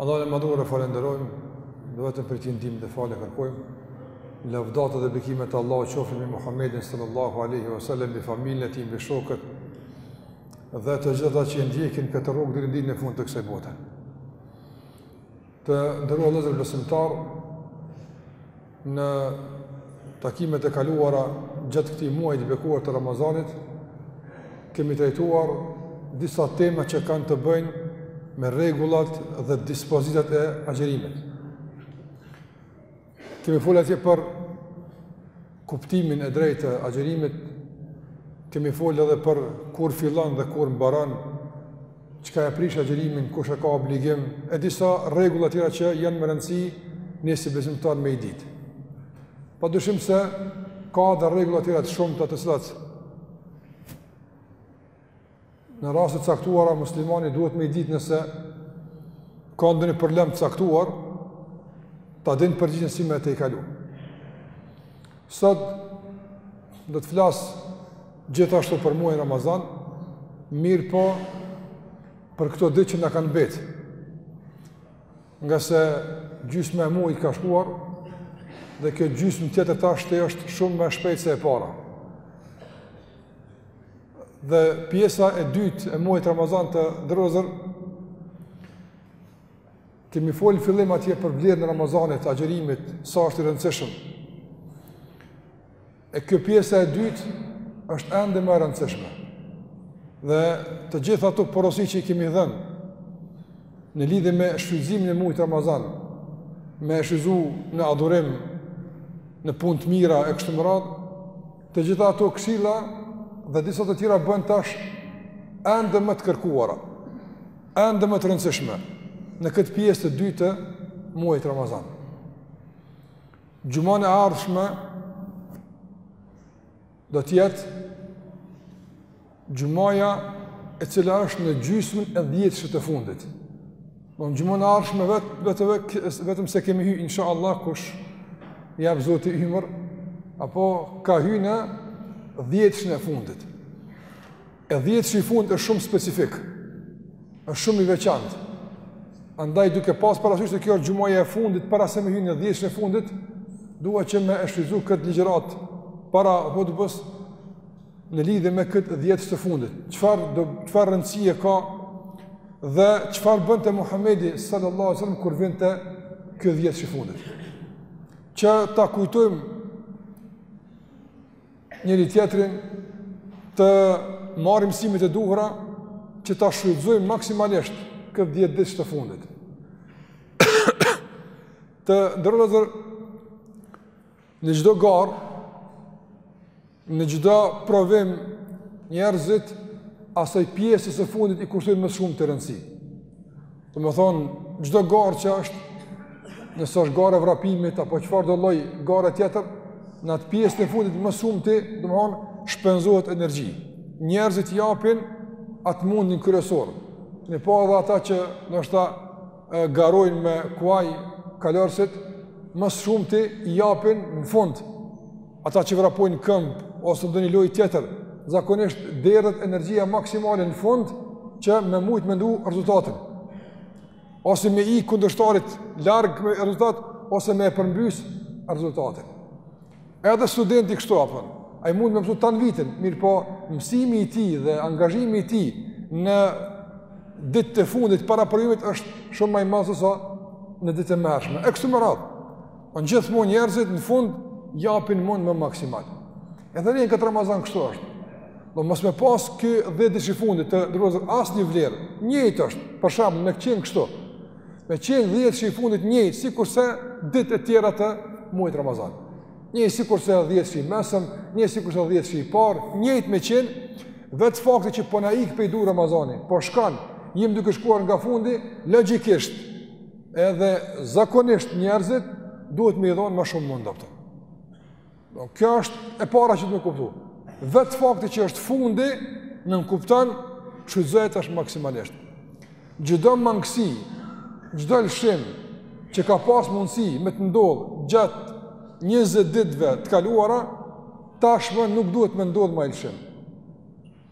Allahun e Madhëruar e falënderojmë, dhe vetëm prej Tij ndihmë dhe falje kërkojmë, lavdatat dhe bekimet e Allahut qofshin mbi Muhammedin sallallahu aleyhi wa sallam, mbi familjen e tij mbi shokët, dhe të gjithë ata që i ndjekin këtë rrugë deri në ditën e fundit të kësaj bote. Të nderuar vëllezër besimtarë, Në takimet e kaluara gjatë këtij muaji të bekuar të Ramazanit kemi trajtuar disa tema që kanë të bëjnë me rregullat dhe dispozitat e agjërimit. Kemi folë atje për kuptimin e drejtë të agjërimit, kemi folë edhe për kur fillon dhe kur mbaron çka e prish agjërimin, kush e ka obligim, e disa rregulla tjera që janë me rëndësi ne si besimtarë me i ditë. Pa dyshim se ka dhe rregulla tjera të shumta të cilat në raste të caktuara muslimani duhet me i ditë nëse ka ndonjë problem të caktuar ta dinë përgjigjen si me tejkalu. Sot do të flas gjithashtu për muajin Ramazan, mirëpo për këto ditë që na kanë mbet. Ngase gjysma e muajit ka shkuar dhe kjo gjysmë tjetër tashti është shumë më shpejt se e para. Dhe pjesa e dytë e muajit Ramazan të nderuar vëllezër Kemi folë në fillim atje për vlerën e Ramazanit, agjërimit, sa është i rëndësishëm. E kjo pjesa e dytë është ende më e rëndësishme. Dhe të gjitha ato porosi që i kemi dhënë, në lidhe me shfrytëzimin e muajit Ramazan, me shfrytëzu në adhurim, në punë të mira e kështu me radhë, të gjitha ato këshilla dhe disa të tjera bëhen tash ende më të kërkuara. Ende më të rëndësishme në këtë pjesë të dytë të muajit Ramazan. Xhumanë e ardhshme do të jetë xhumaja e cila është në gjysmën e dhjetëshit të fundit. Në në xhumanë e ardhshme vet, vet, vet, vetëm se kemi hy, insha Allah, kush i jap Zoti ymër, apo ka hy në dhjetëshin e fundit. E dhjetëshi i fundit është shumë specifik. Është shumë i veçantë. Andaj duke pas parasysh se kjo është xhumaja e fundit para se me hy në dhjetëshin e fundit, dua që me e shfrytzu këtë ligjëratë para hutbes në lidhje me këtë dhjetësh të fundit. Çfarë do çfarë rëndësie ka dhe çfarë bënte Muhamedi sallallahu alaihi wasallam kur vinte ky dhjetësh i fundit? Që ta kujtojmë njëri-tjetrin të marrim mësimet e duhura që ta shfrytëzojmë maksimalisht këtë 10 ditësh të fundit. të nderuar vëllezër në çdo garë, në çdo provim njerëzit asaj pjesës së fundit i kushtojnë më shumë të rëndësi. Domethënë, çdo garë që është, nëse është garë e vrapimit, apo çfarëdo lloj gare tjetër, në atë pjesë të fundit më së shumti, domethënë, shpenzohet energji. Njerëzit japin atë mundin kryesor. Në po edhe ata që ndoshta garojnë me kuaj kalorësit, më së shumti japin në fund, Ata që vrapojnë këmbë ose ndonjë lojë tjetër, zakonisht derdhet energjia maksimale në fund që me mujt me ndrru rezultatin. Ose me ik kundërshtarit larg me rezultat, ose me e përmbys rezultatin. Edhe studenti kështu apo, ai mund me mësu tanë vitin, mirëpo mësimi i tij dhe angazhimi i tij në ditët e fundit para provimit është shumë ma i madh sesa në ditët e mëhershme. E kështu me radhë. Po gjithmonë njerëzit në fund japin mund më maksimal. Edhe në këtë Ramazan kështu është. Do mos me pas ky 10 ditësh i fundit të nderuar vëllezër asnjë vlerë. Njëjtë është, për shembull me qenë kështu. Me qenë 10 ditëshi i fundit njëjtë sikurse ditët e tjera të muajit Ramazan. Njëjtë sikurse 10 ditëshi i mesëm, njëjtë sikurse 10 ditëshi i parë, njëjtë me qenë vetë fakti që po na ik prej dore Ramazani, po shkon, jemi duke shkuar nga fundi, logjikisht Edhe zakonisht njerëzit duhet me i dhonë më shumë mund apo. Do, kjo është e para që duhet me kuptu. Vetë fakti që është fundi, nënkupton, shfrytëzoje tash maksimalisht. Çdo mangësi, çdo lëshim, që ka pas mundësi me të ndodhë gjatë 20 ditëve të kaluara, tashmë nuk duhet me ndodhë ma lëshim.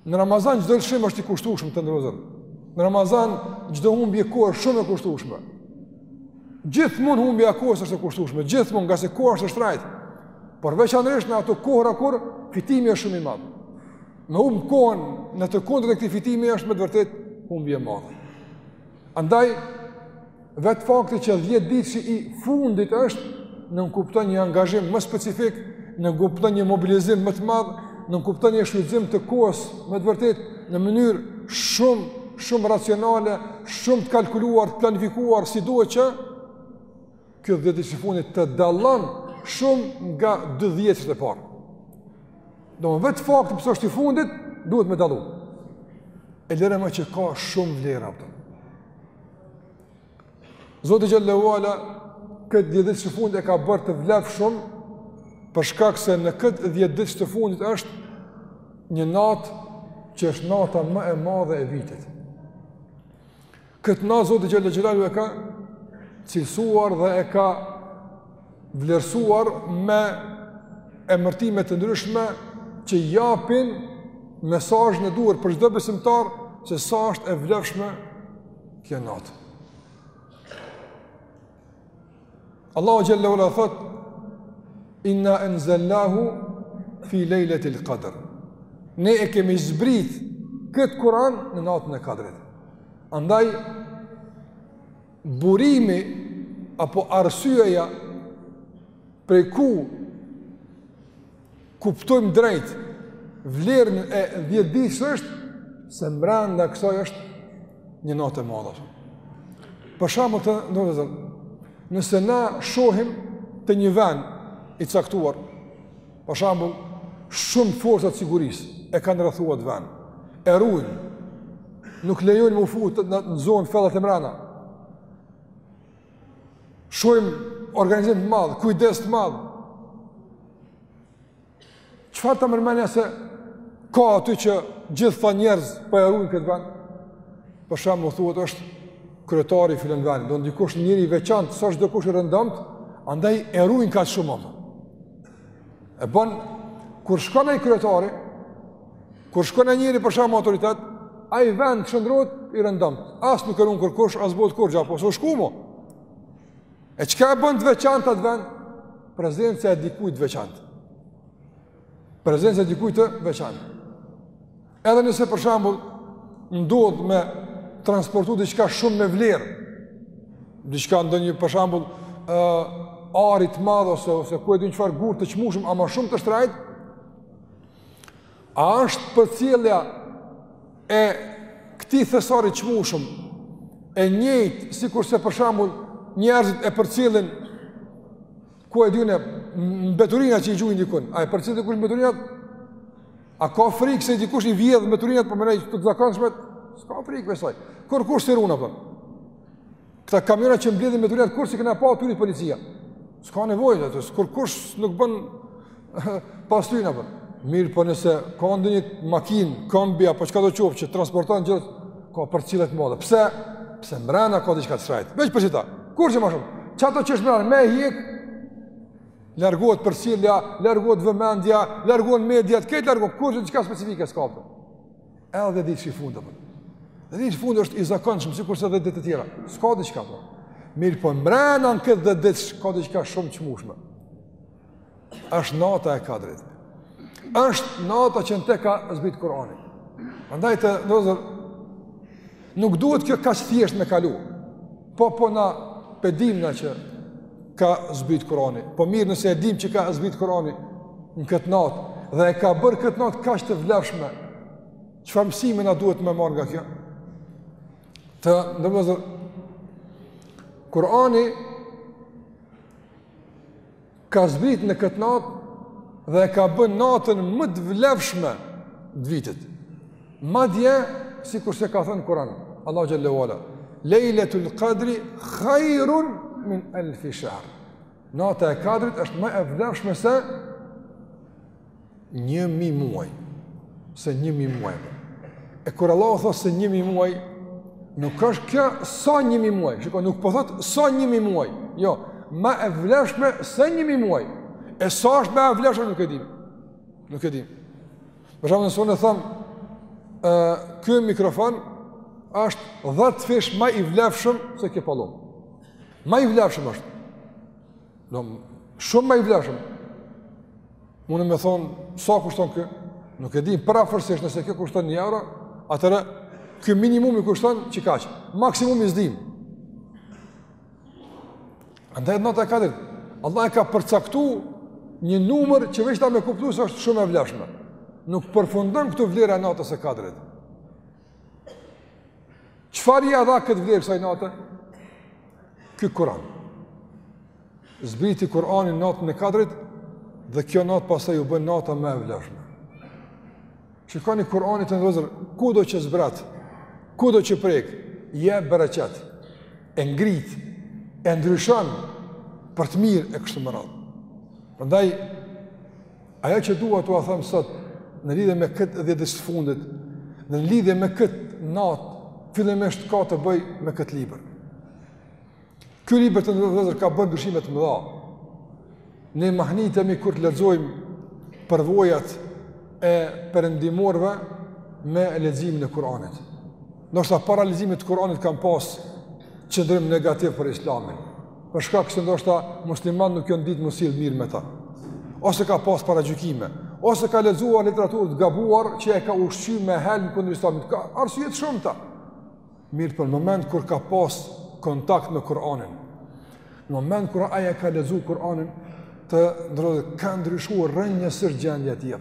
Në Ramazan çdo lëshim është i kushtueshëm të nderuar vëllezër. Në Ramazan çdo humbje kohe është shumë e kushtueshme. Gjithmonë humbja e kohës është e kushtueshme, gjithmonë ngase koha është e shtrajtë. Por veçanërisht në ato kohëra kur fitimi është shumë i madh. Me humb kohën në të kundërtën e këtij fitimi është me të vërtetë humbje e madhe. Andaj Vetë fakti që 10 ditëshi i fundit është, nënkupton një angazhim më specifik, nënkupton një mobilizim më të madh, nënkupton një shfrytëzim të kohës me të vërtetë në mënyrë shumë shumë racionale, shumë të kalkuluar, të planifikuar si duhet që kjo 10 ditësh i fundit të dallon shumë nga 2 dhjetëshat e parë. Domethënë vetë fakti pse është i fundit, duhet me dalu. E lëre më që ka shumë vlera, a kupton. Zoti Xhele ue Ala këtë dhjetëditësh të fundit e ka bërë të vlejë shumë, për shkak se në këtë dhjetëditësh të fundit është një natë që është nata më e madhe e vitit. Këtë natë Zoti Xhele ue Ala e ka cilësuar dhe e ka vlerësuar me emërtime të ndryshme që japin mesazhin e duhur për çdo besimtar se sa është e vlefshme kjo natë. Allahu xhele ue ala thotë inna anzalnahu fi lejletil qadr. Ne e kemi zbrit këtë Kur'an në natën e Kadrit. Andaj Burimi apo arsyeja prej ku kuptojmë drejt vlerën e 10-ditëshit është se mbrenda këtij është një natë e madhe. Për shembull nëse na shohim të një vend i caktuar Për shembull, shumë forca të sigurisë e kanë rrethu at ven, e rujnë, nuk lejojnë me u fut në zonë fell atje mrena. Shohim organizim të madh, kujdes të madh. Çfarë ta merr menja se ka aty që gjithë ata njerëz po e rujnë këtë ven? Për shembull thuhet është kryetari i filan vendi, domethënë dikush njeri i veçantë, s'asht çdokush i rëndomt, andaj e rujnë kaq shumë atë. E bon, kur shkon ai kryetari, kur shkon ai njeri për shembull autoritet, ai vend shndërrohet i rëndomt. As nuk e ruan kurkush, as bohet kurgja, po si u shku ma. E çka e bën të veçantë atë vend? Prezenca e dikujt të veçantë. prezenca dikujt të veçantë. Edhe nëse për shembull ndodh me u transportu diçka shumë me vlerë, diçka ndonjë për shembull ë ar të madh ose ose ku e di unë çfarë gur të çmushëm ama shumë të shtrajt, a është përcjellja e këtij thesari të çmushëm e njëjtë sikurse për shembull njerëzit e përcjellin Ku e di unë, mbeturinat që i gjujnë dikun, a i përcjell dikush mbeturinat? A ka frikë se dikush i vjedh mbeturinat, po mendoj të zakonshmet? S'ka frikë prej saj. Kurkush s'i run, apo? Këta kamionat që mbledhin mbeturinat, kurrë s'i kena pa tuj i rujt policia? S'ka nevojë, dhe kurkush nuk bën pas ty në përë. Mirëpo nëse ka ndonjë makinë, kombi, apo çkado qoftë që transporton gjithë, ka përcjellje të madhe. Pse? Se mrena ka diçka të shtrejtë. Veç për qeta. Kurgjë ma shumë. Qatë që është mrena me hjek, largohet përcjellja, largohet vëmendja, largohen mediat, krejt largohet, kurgjë çka specifike s'ka, po. Edhe dhjetëditëshi i fundit, po. Dhjetëditëshi i fundit është i zakonshëm, sikurse dhjetë ditët e tjera. S'ka diçka, po. Mirëpo mrena në këtë dhjetëditësh, ka diçka shumë të çmueshme. është nata e kadrit. është nata që në te ka zbritë Kurani. Andaj të nderuar vëllezër, nuk duhet kjo kaq thjesht me kalu. Po, po na po e dim na që ka zbritë Kurani. Po mirë nëse e dim që ka zbritë Kurani në këtë natë. Dhe e ka bërë këtë natë kaq të vlefshme. Çfarë mësime na duhet me marrë nga kjo? Të nderuar vëllezër, Kurani ka zbrit në këtë natë dhe ka bën natën më të vlefshme të vitit. Madje, sikurse ka thënë Kurani, Allahu xhelle ve ala, Lejletul Kadri khajrun min elfi shahr. Nata e Kadrit është më e vlefshme se një mijë muaj, se një mijë muaj. E kur Allahu thotë se një mijë muaj, nuk është kjo sa një mijë muaj, shiko, nuk po thotë sa një mijë muaj, jo, ma e vlefshme se një mijë muaj, e sa është ma e vlefshme, nuk e dim, nuk e dim. Për shembull nëse unë them, ky mikrofon është dhjetëfish ma i vlefshëm se kjo palomë. Ma i vlefshëm është. Po, shumë ma i vlefshëm. Mund me thonë, sa kushton ky? Nuk e dim, përafërsisht nëse kjo kushton një euro, atëherë, ky minimumi kushton qe kaq, maksimumi s'dim. Andaj nata e kadrit, Allah e ka përcaktu një numër që veç da me kuptu se është shumë e vlefshme. Nuk përfundon këtu vlera e natës së kadrit. Çfarë ia dha këtë vlerë kësaj nate? Ky Kuran. Zbriti Kurani natën e kadrit dhe kjo natë pastaj u bë nata më e vlefshme. Shikoni, Kurani të nderuar vëllezër kudo që zbret, kudo që prek, jep bereqet, e ngrit, e ndryshon për të mirë e kështu me radhë. Prandaj, Ajo që dua t'ua them sot në lidhje me këtë 10 ditësh të fundit, në lidhje me këtë natë, fillimisht ka të bëjë me këtë libër. Ky libër të nderuar vëllezër ka bërë ndryshime të mëdha. Ne mahnitemi kur të lexojmë përvojat e perëndimorëve me leximin e Kuranit. Ndoshta para leximit të Kuranit kanë pas qëndrim negativ për Islamin. Për shkak se ndoshta muslimanët nuk kanë ditë m'u sill mirë me ta. Ose ka pas paragjykime, ose ka lexu literaturë të gabuar që e ka ushqy me helm kundër Islamit. Ka arsye të shumta. Mirëpo në moment kur ka pas kontakt me Kur'anin. Në moment kur ai e ka lexu Kur'anin, të nderuar ka ndryshu rrënjësisht gjendja e tij.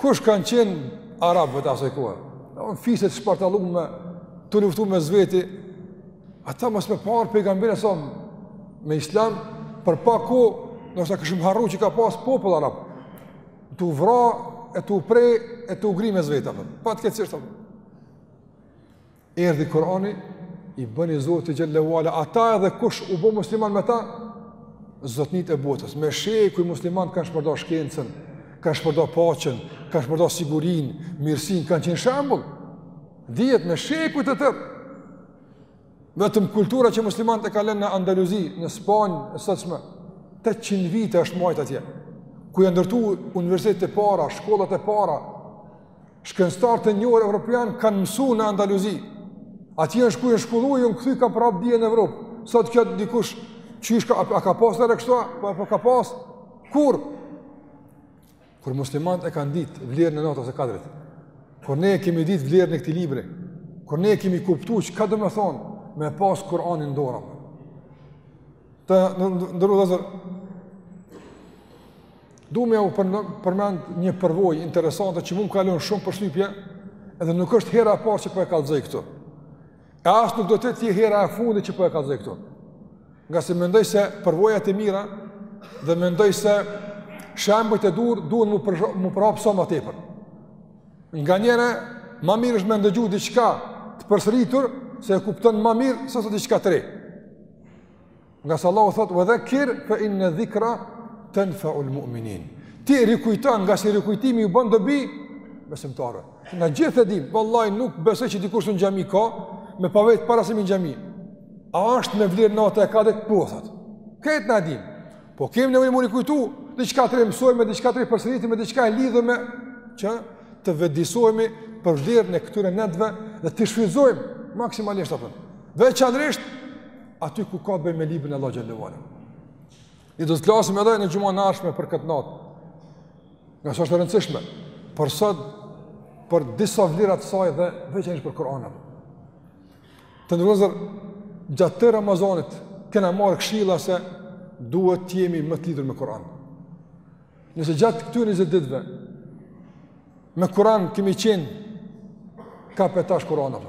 Kush kanë qenë arabët e asaj kohe? Në fise të shpartallume tu luftu mes veti, ata mos me ardh pejgamberi savs me islam, për pak kohë, ndoshta kishim harru që ka pas popull arab, tu u vra, e tu u pre, e tu u gri mes veti, pa të këtë cishtë, Erdhi Kurani i bani Zoti xhelle ue ala ata edhe kush u bo musliman me ta zotnit e botës me shekuj muslimanët kanë shpërnda shkencën kanë shpërnda paqen kanë shpërnda sigurinë mirësinë kanë qenë shembull dihet me shekuj të tërë vetëm kultura që muslimanët e kanë lënë në Andaluzi në Spanjën e sotshme 800 vite është majtë atje ku janë ndërtu universitetet e para shkollat e para Shkencëtarët e njohur evropianë kanë mësu në Andaluzi. Aty janë shkollu, u kthy kanë përhap dije në Evropë. Sot kjo dikush qysh ka a ka pas edhe kështu, po po ka pas kur kur muslimanët e kanë ditë vlerën e natës së kadrit. Kur ne e kemi ditë vlerën e këtij libri, kur ne e kemi kuptu çka domethënë me pas Kur'anin në dorë. Të nderuar Dua me u përmend një përvojë interesante që mu m'ka lon shumë përshtypje, edhe nuk është hera e parë që po e kallzoj këtu. E as nuk do të jetë hera e fundit që po e kallzoj këtu. Ngase mendoj se përvojat e mira dhe mendoj se shembujt e mirë duhen m'u për, m'u përhap sa ma tepër. Nganjëherë ma mirë është me ndëgju diçka të përsëritur se e kupton ma mirë se sa diçka të re. Ngase Allahu thotë, "Wa dhakkir fa inna dhikra tanfa'u al-mu'minin." Ti rikujto, ngase rikujtimi u bën dobi besimtarëve. Na gjithë e dimë, vallahi nuk besoj që dikush në xhami ka, me pyet para se në xhami. A është me vlerë nata e kadrit po thotë. Këtë na e dimë. Po kemi nevojë me rikujtu, diçka të mësojmë, diçka të përsëritim, diçka e lidhur me që të vetëdijesohemi për vlerën e këtyre netëve dhe të shfrytëzojmë maksimalisht ato. Veçanërisht aty ku ka të bëjë me librin e Allahut xhele ve ala. Ne do të flasim edhe në xhumanë e ardhshme për këtë natë, ngase është e rëndësishme, por sot, për disa vlera të saj dhe veçanërisht për Kuranin. Të nderuar vëllezër, gjatë të Ramazanit, kena marrë këshilla se duhet të jemi më të lidhur me Kuran. Nëse gjatë këtyre njëzet ditëve, me Kuran kemi qenë, kape tash Kuranin.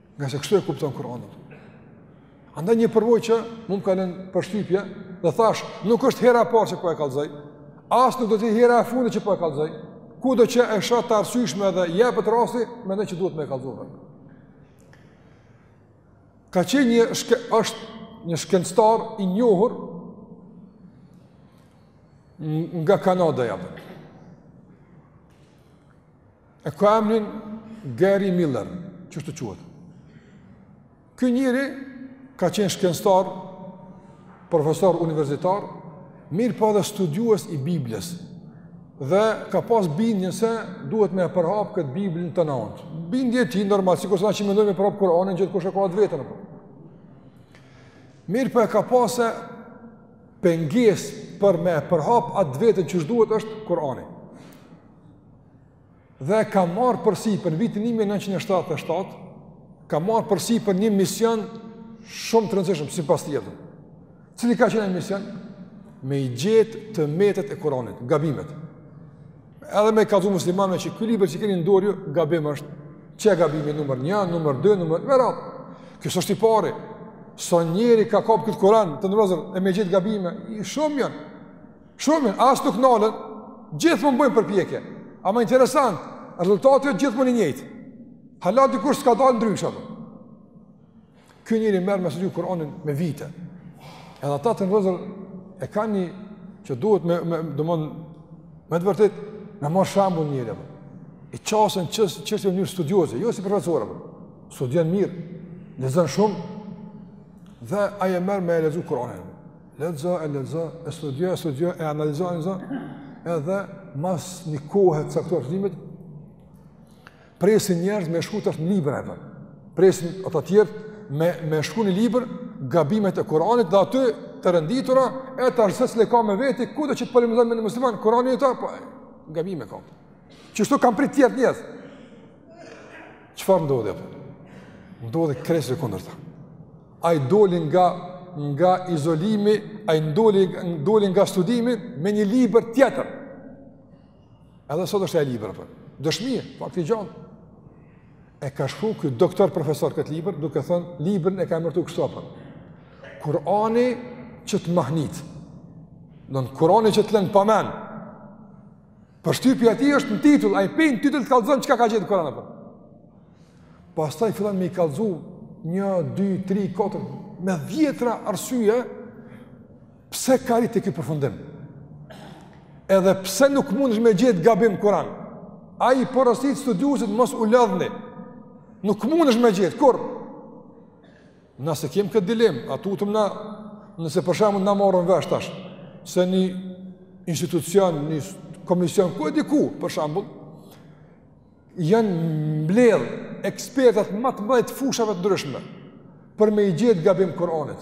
Ngase kështu e kupton Kur'anin. Andaj një përvojë që mu më ka lënë përshtypje dhe thashë, nuk është hera e parë që po e kallzoj. As nuk do të jetë hera e fundit që po e kallzoj. Kudo që e shoh të arsyeshme dhe jepet rasti, mendoj që duhet me e kallzu. Ka qenë një shke, është një shkencëtar i njohur nga Kanadaja. E ka emrin Gary Miller, kështu quhet. Ky njeri ka qenë shkencëtar, profesor universitar, mirëpo edhe studiues i Biblës, dhe ka pas bindjen se duhet me e përhapë këtë Bibël në tana anët. Bindje e tij, normal, sikurse na që mendojmë me përhapë Kuranin, gjithkush e ka atë të veten, apo. Mirëpo e ka pasë pengesë për me përhapë atë të veten që duhet është Kurani. dhe e ka marrë përsipër në vitin 1977, ka marrë përsipër një mision shumë të rëndësishëm, sipas tij. Cili ka qenë ai mision? Me i gjetë të metat e Kuranit, gabimet. Edhe me i kallzu muslimanëve që ky libër që keni n'dorë ju, gabim është, qe gabimi numër një, numër dy, numër... Vërtet, ky s'është i pari, sa njeri ka kapë këtë Kuran, të nderuar vëllezër, e me gjetë gabime, shumë janë. Shumë janë, as nuk nalen, gjithmonë bëjnë përpjekje. Ama interesant, rezultati është gjithmonë i njëjtë. Hala dikush s'ka dalë ndryshe apo. Ky njeri merr me studiu Kur'anin me vite. Edhe ata të nderuar vëllezër e kanë një që duhet me, me domethënë me të vërtetë me marr shembull njeri apo. I qasen çështjes në mënyrë studioze, jo si profesor apo. Studion mirë, lexon shumë dhe ai e merr me lexu Kur'anin. Lexo e lexo, e studio e studio, e analizo e analizo, edhe mas një kohe të caktuar të studimit, presin njerëz me shkru tash një libër, apo. presin ata tjerët me, me shkru një libër, gabimet e Kuranit, dhe aty të renditura, e tash secili e ka me veti, kudo që polemizon me një musliman, Kurani e ta, po, gabime ka. Kështu kanë prit tjerët njerëz, Çfarë ndodhi? Ndodhi krejt e kundërta. Ai doli nga, nga izolimi, ai doli, doli nga studimi me një libër tjetër. Edhe sot është ai libër, apo, dëshmi, fakt i gjallë. E ka shkru ky doktor profesor këtë libër, duke thënë, librin e ka emërtu kështu apo. Kurani që të mahnit, në në Kurani që të len pa men, Përshtypja e tij është në titull, ai pej n'titull të kallzon çka ka gjetë n'Kur'an apo. Pastaj fillon me i kallzu 1 2 3 4 me dhjetra arsye pse ka arri te ky përfundim. Edhe pse nuk mundesh me gjetë gabim n'Kur'an. Ai porosit studiuesit mos u lodhni. Nuk mundesh me gjetë kurrë Na s'e kemi këtë dilemë, a tutemi na, nëse për shembull na morëm vesh tash, se një institucion, një komision, ku e di ku, për shembull, janë mbledhë ekspertat ma të mdhaj të fushave të ndryshme, për me i gjetë gabim Kuranit.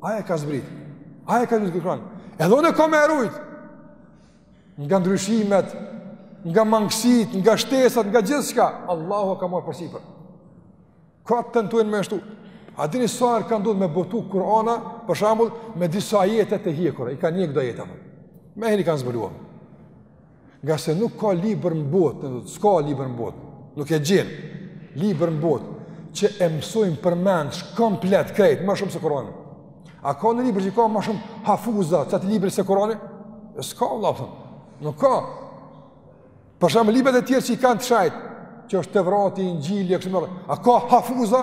Ai e ka zbrit. Ai e ka zbrit Kur'an. Edhe unë kam me e rujt. Nga ndryshimet, nga mangësit, nga shtesat, nga gjithçka. Allahu e ka marrë përsipër. Kot tentojnë me shtu. A dini sa herë ka ndodhë me botu Kur'ana, për shembull, me disa ajete të hjekura. I kanë hjek do ajete. Menjëherë i kanë zbuluar. Ngase nuk ka libër në botë, s'ka libër në botë, nuk e gjen libër në botë, që e mësojnë përmendsh komplet, krejt, ma shumë se Kurani. A ka ni libër që ka ma shumë hafuza, qat libër se Kurani? E s'ka, Allah, për, nuk ka. Për shembull librat e tjerë që i kanë të shejtë, që është Tevrati, Inxhili, e kështu me radhë, a ka hafuza?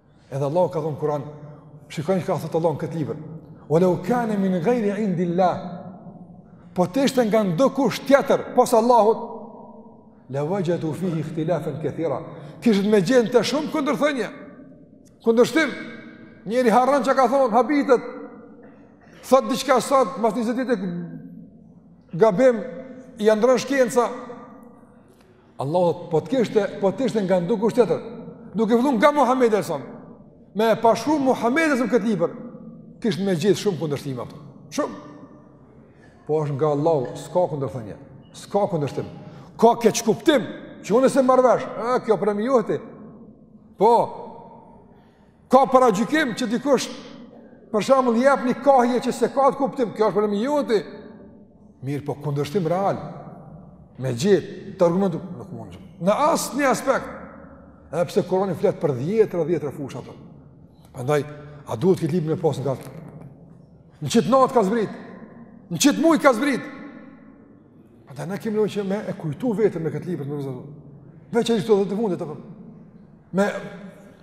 Edhe Allahu ka thonë n'Kur'an, shikoni çka thotë Allahu në këtë libër, ve lev kane min gajri indi Allah, po të ishte nga ndokush tjetër, pos Allahut, le vexhedu fihi ihtilafen kethira, kishit me gjet n'të shumë kundërthënie, kundërshtim, njeri harron çka ka thonë, habitet, thotë diçka sot, mas njëzet dite gabim, ja ndrron shkenca, Allahu po të kishte, po të ishte nga ndokush tjetër. Duke filluar nga Muhamedi a.s. Me e pas shkru Muhamedi a.s. këtë libër, kishe me gjet shumë kundërshtime aty. Shumë. Po është nga Allahu, s'ka kundërthënie. S'ka kundërshtim. Ka keqkuptim, që unë s'e marr vesh. Ah, kjo problem i joti. Po. Ka paragjykim që dikush për shembull jep një kahje që s'e ka atë kuptim, kjo është problem i joti. Mirë, po kundërshtim real. Me gjet të argumentum nuk mund. Në asnjë aspekt. Edhe pse Kurani flet për dhjetëra dhjetëra fusha ato. Prandaj a duhet këtë libër me pas ngat? Në qit natë ka zbrit. Në qit muaj ka zbrit. Ata na kemi në që me e kujtu vetëm me këtë libër të mëzëru. Veç e gjithë të fundit, të fundit, me,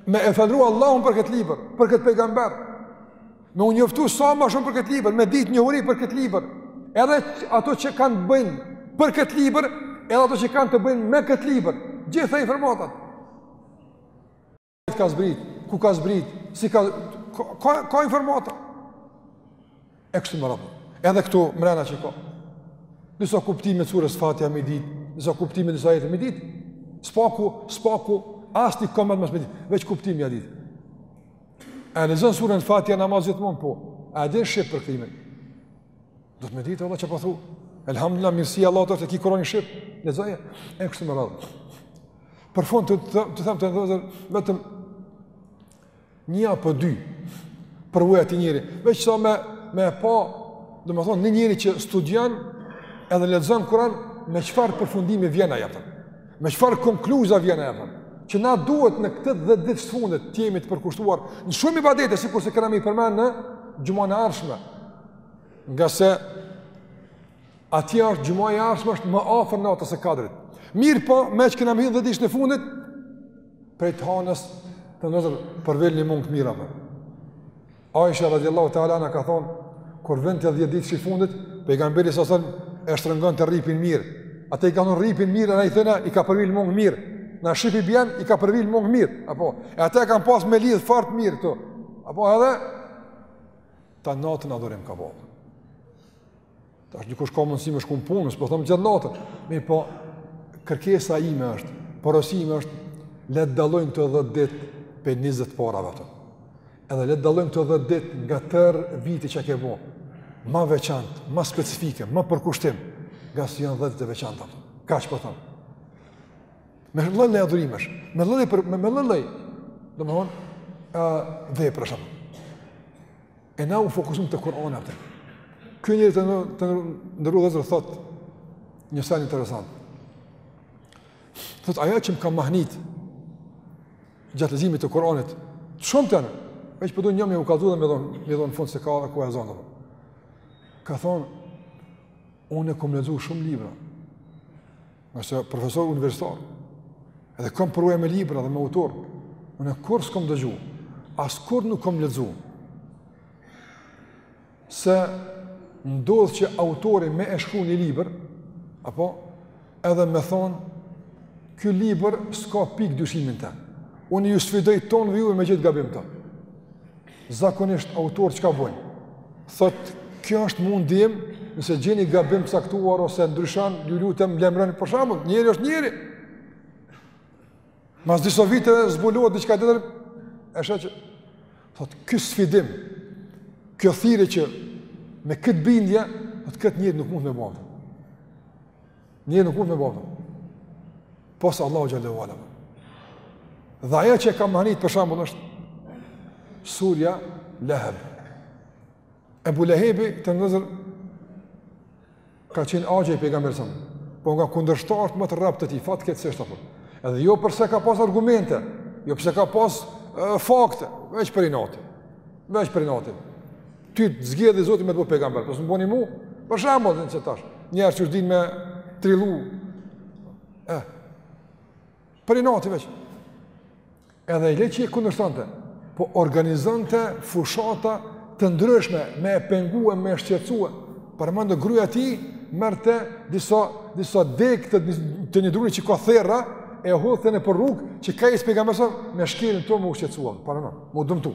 me e falënderu Allahun për këtë libër, për këtë pejgamber, me u njoftu sa ma shumë për këtë libër, me dit njohuri për këtë libër, edhe ato që kanë bëjnë për këtë libër, edhe ato që kanë të bëjnë me këtë libër, gjithë informatat. ku ka zbrit, ku ka zbrit, si ka ka ka informata. E kështu me radhë. Edhe këtu mrena çka ka. Disa kuptime të sures Fatiha me dit, disa kuptime disa ajete me dit, së paku, së paku, as një koment mos me dit, veç kuptimin ia dit. E nxënë suren Fatiha namazit mund po, edhe shqip përkthimin. Do ti me dit Allahu çfarë po thu? Elhamdulillah mirësi e Allahut e ki Kuranin shqip. Lexoje. E kështu me radhë. Për fund të të, të them të ndozë vetëm një apo dy përvoja të një njeri. Veç sa me me pa, domethonë një njeri që studion edhe lexon Kur'an me çfarë përfundimi vjen ai atë. Me çfarë konkluza vjen ai atë. Që na duhet në këto 10 ditë të fundit të jemi të përkushtuar në shumë ibadete sikur se kemi përmend në xhumanë e ardhshme. Ngase atje është xhumaja e ardhshme është më afër natës së kadrit. Mirëpo, meqë kena me hi dhetë ditëshin e fundit, prej të hanës të nëzër përvjelim mangët mirë pra. Po. Aisha radiallahu ta'ala anha ka thonë, kur vinte dhjetëditëshi i fundit, pejgamberi alejhi selam e shtërngonte rripin mirë. Ata i kanë rripin mirë, na i thena i ka përvjel mangët mirë. Në shqip i bjen, i ka përvjel mangët mirë. Apo, ata e kanë pas me lidhë fort mirë këtu. Apo edhe, Tan natën adhurim ka bërë. Tash dikush ka mundësi me shku n'punë, po them gjatë natën. Mirëpo, kërkesa ime është, porosia ime është, le të dallojnë këto dhetë ditë prej 20 të parave. Edhe le të dallojnë këto dhetë ditë nga tërë viti që ke bo. Ma veçantë, ma specifike, ma përkushtim, ngase janë dhetë të veçanta. Kaq po thom. Me lloj lloj adhurimesh, me lloj për me lloj lloj. Domthon, edhe për shembull. E na u fokusum te Kur'ani atë. Ky njeri të të ndërrua zot thot një sen interesant. Thot ajo që më ka mahnit gjatë leximit të Kur'anit, shumë janë, veç po du një me ju kallzu dhe me dhonë, me dhonë fund se koha e ka zonë. Ka thonë, unë kom lexu shumë libra, Ngase profesor universitar, edhe kom përvojë me libra dhe me autor, unë kurrë s'kom dëgju, as kurrë nuk kom lexu, se ndodhë që autori me e shkru një libër, apo edhe me thonë, ky libër s'ka pik dyshimi n'te, unë ju sfidoj tonëve juve me gjet gabim n'te. Zakonisht autorë çka bëjnë? Thotë, kjo është mundi im, nëse gjeni gabim të caktuar ose ndryshon, ju lutem lajmëroni për shembull, njeri është njeri. Mas disa viteve zbulohet diçka tjetër, e sheh që thotë, ky sfidim, kjo thirrje që me këtë bindje, thotë këtë njeri nuk mund me ba. Njeri nuk mund me ba. Pos Allahu xhel-le ue ala. Dhe ajo që e ka mahnit për shembull është surja Leheb. Ebu Lehebi vëllezër ka qenë axha i pejgamberit alejhi selam, po nga kundërshtarët më të rreptë të tij, fatkeqësisht apo. Edhe jo përse ka pas argumente, jo përse ka pas e, fakte, veç prej inati, veç prej inati. Ty të zgjedhi Zoti me të bo pejgamber, pse s'më boni mua. Për shembull, dinë se tash, njerëz që dinë me trillu. E. Prej inati veç. Edhe le që i kundërshtonte, po organizonte fushata të ndryshme, me e pengue, me e shqetsue. Paramendo gruja e tij, merrte disa, disa degë të, të një druni që ka therra, e hidhte nëpër rrugë, që kah ec pejgamberi alejhi selam, me shkel në to me u shqetsu. Paramendo, me u dëmtu.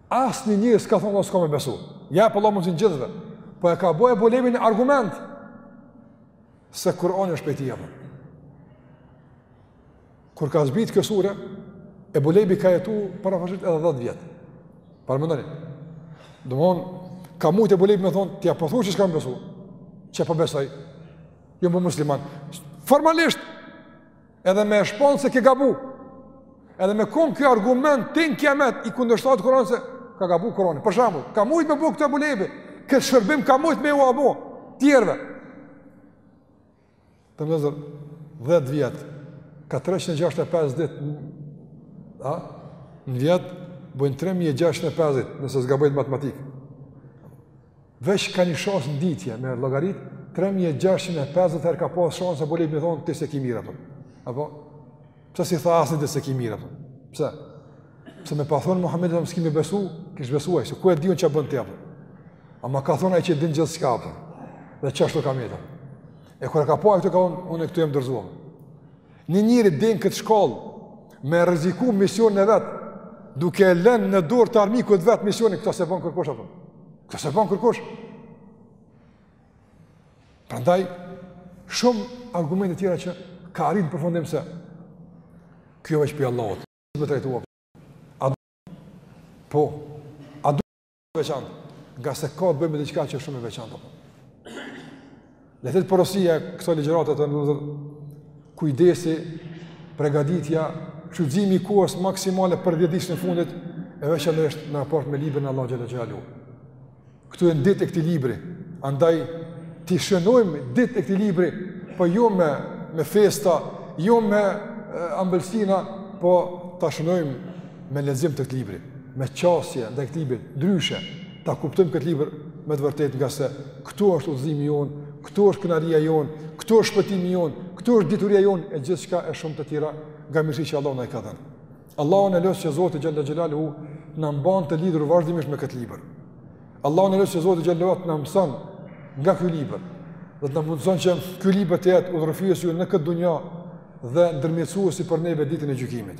Asnjë njeri s'ka thonë, s'ka me besu. Ja e pëllomë në gjithëve. Po e ka bo Ebu Lehebin argument. Se Kur'ani është prej tij, apo. Kur ka zbrit kjo sure, Ebu Lehebi ka jetu përafërsisht edhe 10 vjet. Paramendoni. Domethonë, ka mujt Ebu Lehebi me thonë, ti po thu që s'kam me besu. Qe po besoj. Jom bo musliman. Formalisht, Edhe me e shpon se ke gabu. Edhe me kon ky argument tej n'kiamet i kundërshtarëve t'Kur'anit se ka gabu Kur'ani. Për shembull, ka mujt me bo këtë Ebu Lehebi. Ket shërbim ka mujt me ua bo tjerëve. Vëllezër, 10 vjet, ka 365 ditë, a, në vjet, bëjnë 3650, nëse s'gaboj n'matematikë. Veç ka ni shans në ditë, me llogarit, 3.650 herë ka pas shans Ebu Lehebi me thonë ti s'e ki mirë ato. Apo, pse s'i tha asni ti s'e ki mirë ato? Pse? Pse me pas thonë Muhammedi ti më s'ki me besu, kish besu e, se ku e din ai çka bëhet apo? Ama ka thonë ai që din gjithçka apo? Dhe qashtu ka met. E kur e ka pa këto ka thonë, unë e këtu jam dorzu. Një njeri deri n'këtë shkallë me rreziku misionin e vet, duke e lënë në dorë të armikut vet misionin, këto s'e bën kërkush apo. Këto s'e bën kërkush. Prandaj shumë argumente tjera që ka arrit në përfundim se kjo është prej Allahut. Më trajtuam. A po. A do të veçantë, ngase ka të bëjë me diçka që është shumë e veçantë. Le të porosia e kësaj ligjërate të jetë kujdesi, përgatitja, shfrytëzimi i kohës maksimale për 10 ditët e fundit e veçanërisht në raport me librin e Allahut xhelle xhelaluhu. Këto janë ditët e këtij libri, andaj t'i shënojmë ditët e këtij libri, po jo me me festa, jo me ambëlsina, po ta shënojmë me lexim të këtij libri, me qasje ndaj këtij libri, ndryshe, ta kuptojmë këtë libër me të vërtetë ngase këtu është udhëzimi jonë, këtu është krenaria jonë, këtu është shpëtimi jonë, këtu është dituria jonë e gjithçka e shumë të tjera nga mirësi që Allahu na i ka dhënë. Allahun e lus që Zoti xhelle xhelaluhu na mban të lidhur vazhdimisht me këtë libër. Allahun e lus që Zoti xhelle xhelaluhu na mëson nga ky libër dhe të na mundëson që ky libër të jetë udhërrëfyesi jonë në këtë dunja dhe ndërmjetësuesi për neve ditën e gjykimit.